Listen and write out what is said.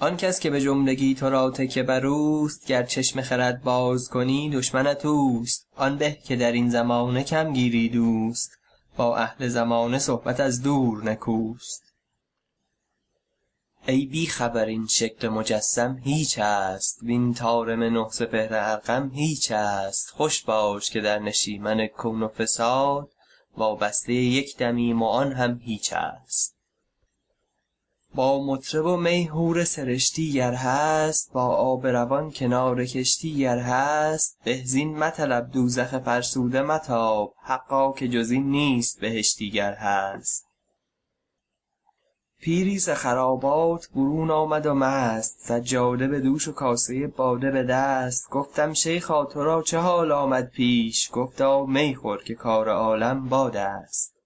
آن کس که به جملگی تو را تکیه بر اوست گر چشم خرد باز کنی دشمنت اوست. آن به که در این زمانه کم گیری دوست با اهل زمانه صحبت از دور نکوست. ای بی خبر این شکل مجسم هیچ است. وین طارم نه سپهر ارقم هیچ است. خوش باش که در نشیمن کون و فساد وابسته یک دمیم و آن هم هیچ است. با مطرب و می حور سرشتی گر هست با آب روان کنار کشتی گر هست به زین مطلب دوزخ فرسوده متاب حقا که جز این نیست بهشتی گر هست. پیری ز خرابات برون آمد و مست سجاده به دوش و کاسه باده به دست. گفتم شیخا تو را چه حال آمد پیش؟ گفتا می خور که کار عالم باد است.